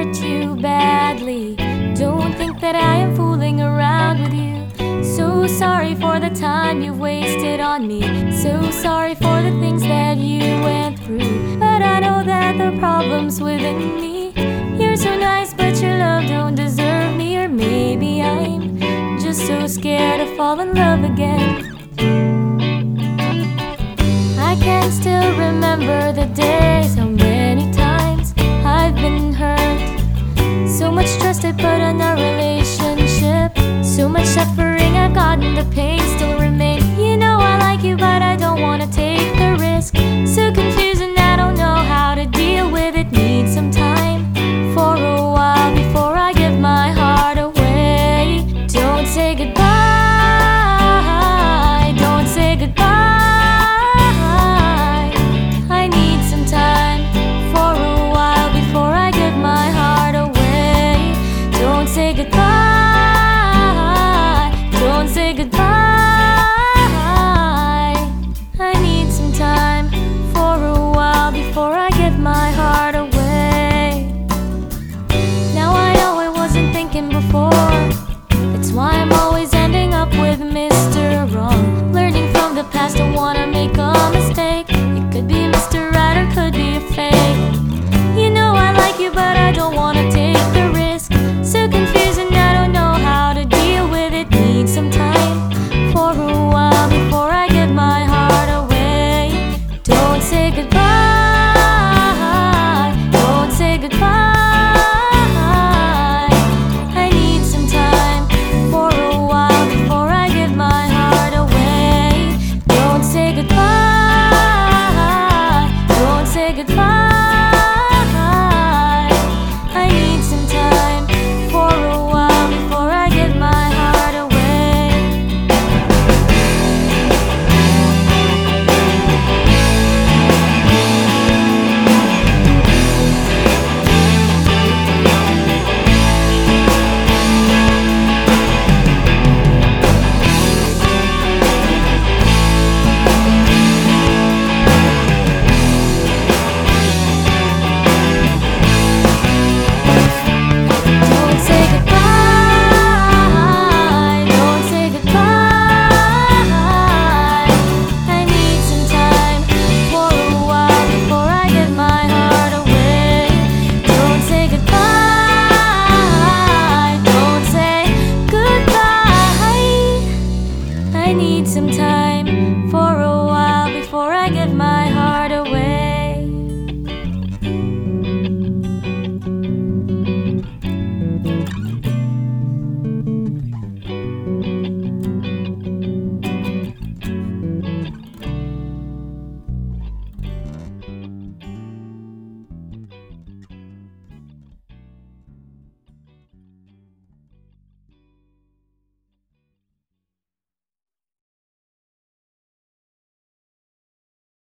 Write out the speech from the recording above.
hurt you badly. Don't think that I am fooling around with you. So sorry for the time you wasted on me. So sorry for the things that you went through. But I know that the problem's within me. You're so nice, but your love don't deserve me. Or maybe I'm just so scared to fall in love again. I can still remember the day. Much trust say goodbye. I need some time for a